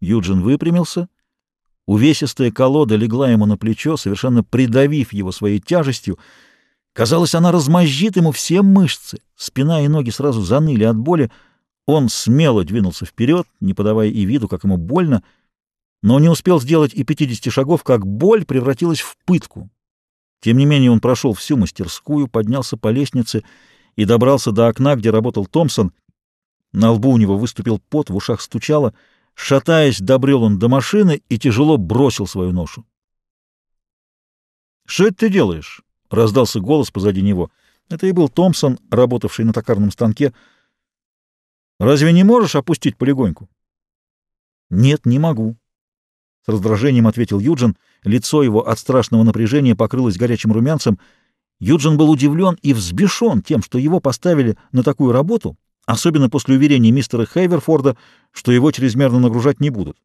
Юджин выпрямился. Увесистая колода легла ему на плечо, совершенно придавив его своей тяжестью. Казалось, она размозжит ему все мышцы. Спина и ноги сразу заныли от боли. Он смело двинулся вперед, не подавая и виду, как ему больно, но не успел сделать и пятидесяти шагов, как боль превратилась в пытку. Тем не менее он прошел всю мастерскую, поднялся по лестнице и добрался до окна, где работал Томпсон. На лбу у него выступил пот, в ушах стучало. Шатаясь, добрел он до машины и тяжело бросил свою ношу. — Что это ты делаешь? — раздался голос позади него. Это и был Томпсон, работавший на токарном станке. — Разве не можешь опустить полегоньку? — Нет, не могу. С раздражением ответил Юджин. Лицо его от страшного напряжения покрылось горячим румянцем. Юджин был удивлен и взбешен тем, что его поставили на такую работу, особенно после уверения мистера Хейверфорда, что его чрезмерно нагружать не будут.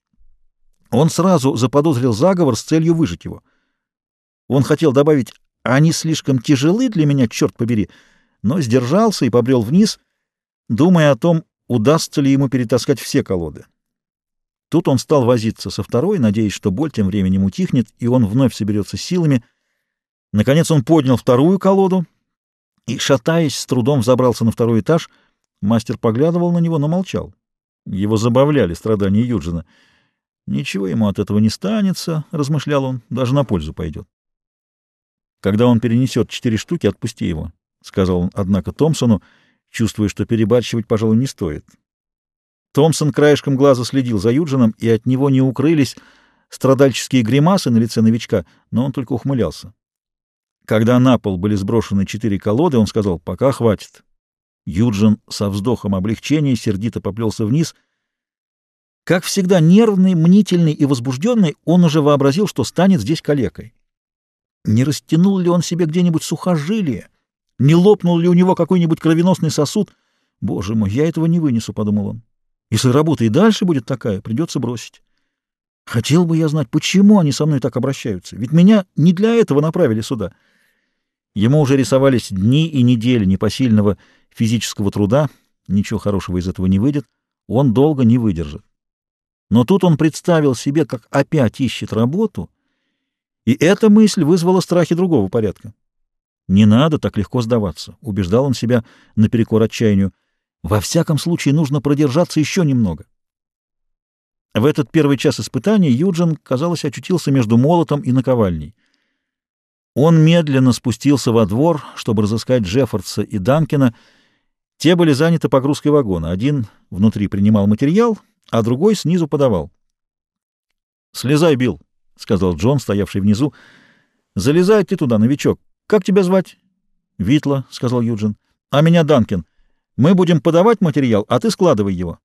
Он сразу заподозрил заговор с целью выжить его. Он хотел добавить «они слишком тяжелы для меня, черт побери», но сдержался и побрел вниз, думая о том, удастся ли ему перетаскать все колоды. Тут он стал возиться со второй, надеясь, что боль тем временем утихнет, и он вновь соберется силами. Наконец он поднял вторую колоду и, шатаясь, с трудом взобрался на второй этаж. Мастер поглядывал на него, но молчал. Его забавляли страдания Юджина. «Ничего ему от этого не станется», — размышлял он, — «даже на пользу пойдет». «Когда он перенесет четыре штуки, отпусти его», — сказал он, однако, Томпсону, чувствуя, что перебарщивать, пожалуй, не стоит. Томпсон краешком глаза следил за Юджином, и от него не укрылись страдальческие гримасы на лице новичка, но он только ухмылялся. Когда на пол были сброшены четыре колоды, он сказал «пока хватит». Юджин со вздохом облегчения сердито поплелся вниз. Как всегда нервный, мнительный и возбужденный, он уже вообразил, что станет здесь калекой. Не растянул ли он себе где-нибудь сухожилие? Не лопнул ли у него какой-нибудь кровеносный сосуд? «Боже мой, я этого не вынесу», — подумал он. Если работа и дальше будет такая, придется бросить. Хотел бы я знать, почему они со мной так обращаются, ведь меня не для этого направили сюда. Ему уже рисовались дни и недели непосильного физического труда, ничего хорошего из этого не выйдет, он долго не выдержит. Но тут он представил себе, как опять ищет работу, и эта мысль вызвала страхи другого порядка. «Не надо так легко сдаваться», — убеждал он себя наперекор отчаянию. Во всяком случае, нужно продержаться еще немного. В этот первый час испытаний Юджин, казалось, очутился между молотом и наковальней. Он медленно спустился во двор, чтобы разыскать Джеффордса и Данкина. Те были заняты погрузкой вагона. Один внутри принимал материал, а другой снизу подавал. «Слезай, Билл», — сказал Джон, стоявший внизу. «Залезай ты туда, новичок. Как тебя звать?» «Витла», — сказал Юджин. «А меня Данкин. Мы будем подавать материал, а ты складывай его.